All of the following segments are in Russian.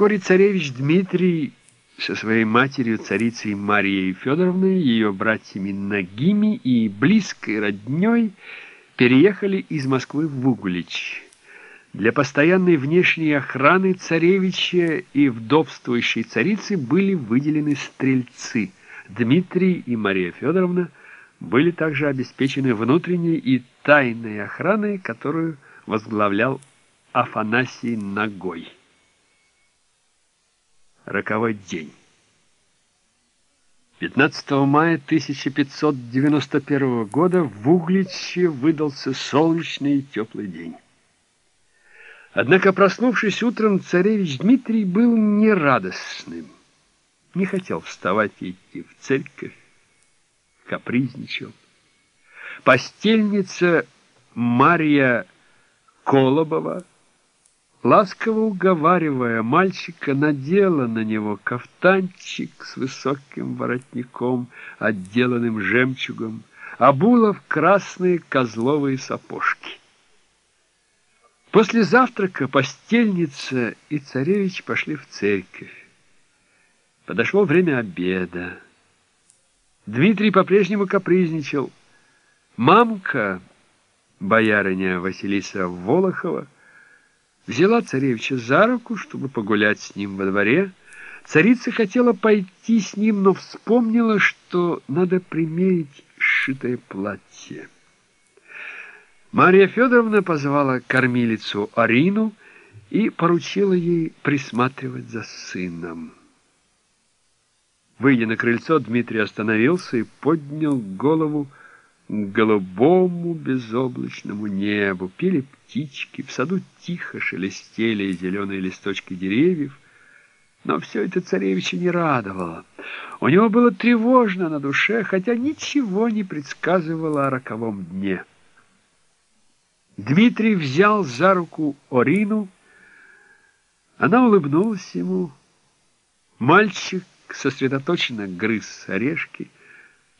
Вскоре царевич Дмитрий со своей матерью, царицей Марией Федоровной, ее братьями Нагими и близкой родней переехали из Москвы в Углич. Для постоянной внешней охраны царевича и вдовствующей царицы были выделены стрельцы. Дмитрий и Мария Федоровна были также обеспечены внутренней и тайной охраной, которую возглавлял Афанасий Ногой. Роковой день. 15 мая 1591 года в Угличе выдался солнечный и теплый день. Однако, проснувшись утром, царевич Дмитрий был нерадостным. Не хотел вставать и идти в церковь, капризничал. Постельница Мария Колобова ласково уговаривая мальчика, надела на него кафтанчик с высоким воротником, отделанным жемчугом, обула в красные козловые сапожки. После завтрака постельница и царевич пошли в церковь. Подошло время обеда. Дмитрий по-прежнему капризничал. Мамка, боярыня Василиса Волохова, взяла царевича за руку, чтобы погулять с ним во дворе. Царица хотела пойти с ним, но вспомнила, что надо примерить сшитое платье. Мария Федоровна позвала кормилицу Арину и поручила ей присматривать за сыном. Выйдя на крыльцо, Дмитрий остановился и поднял голову голубому безоблачному небу. Пели птички, в саду тихо шелестели зеленые листочки деревьев. Но все это царевича не радовало. У него было тревожно на душе, хотя ничего не предсказывало о роковом дне. Дмитрий взял за руку Орину. Она улыбнулась ему. Мальчик сосредоточенно грыз орешки.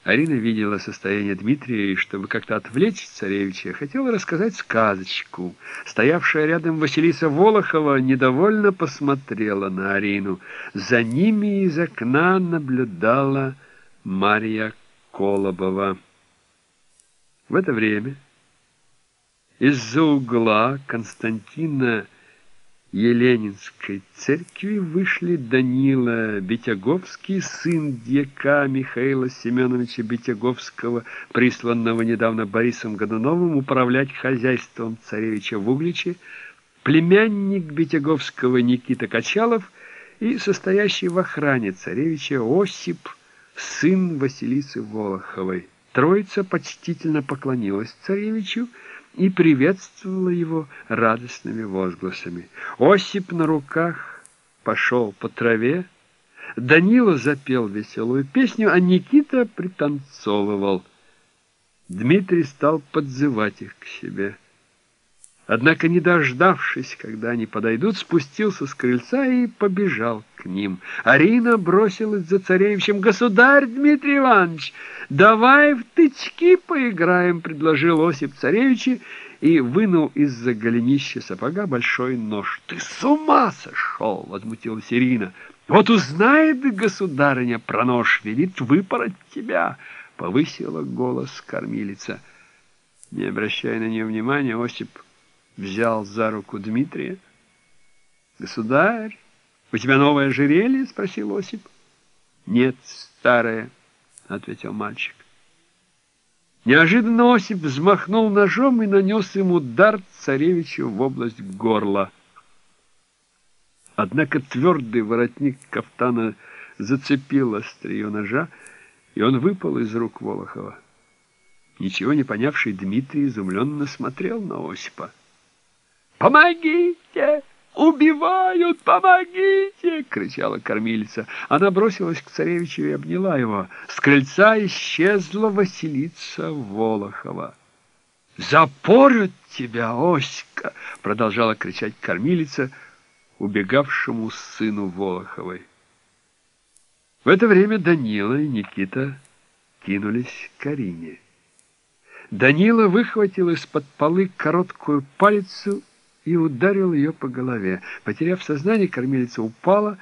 Арина видела состояние Дмитрия и, чтобы как-то отвлечь царевича, хотела рассказать сказочку. Стоявшая рядом Василиса Волохова недовольно посмотрела на Арину. За ними из окна наблюдала Марья Колобова. В это время из-за угла Константина Еленинской церкви вышли Данила Битяговский, сын дьяка Михаила Семеновича Битяговского, присланного недавно Борисом Годуновым управлять хозяйством царевича в Угличе, племянник Битяговского Никита Качалов и состоящий в охране царевича Осип, сын Василисы Волоховой. Троица почтительно поклонилась царевичу и приветствовала его радостными возгласами. Осип на руках пошел по траве, Данила запел веселую песню, а Никита пританцовывал. Дмитрий стал подзывать их к себе. Однако, не дождавшись, когда они подойдут, спустился с крыльца и побежал к ним. Арина бросилась за царевичем. «Государь Дмитрий Иванович, давай в тычки поиграем!» — предложил Осип царевича и вынул из-за голенища сапога большой нож. «Ты с ума сошел!» — возмутилась Ирина. «Вот узнает государыня про нож, велит выпороть тебя!» — повысила голос кормилица. Не обращая на нее внимания, Осип взял за руку Дмитрия. «Государь, у тебя новое ожерелье?» — спросил Осип. «Нет, старое», — ответил мальчик. Неожиданно Осип взмахнул ножом и нанес ему удар царевичу в область горла. Однако твердый воротник кафтана зацепил острие ножа, и он выпал из рук Волохова. Ничего не понявший Дмитрий изумленно смотрел на Осипа. «Помогите! Убивают! Помогите!» — кричала кормилица. Она бросилась к царевичу и обняла его. С крыльца исчезла Василица Волохова. «Запорют тебя, Оська!» — продолжала кричать кормилица, убегавшему сыну Волоховой. В это время Данила и Никита кинулись к Карине. Данила выхватил из-под полы короткую палицу и ударил ее по голове. Потеряв сознание, кормилица упала,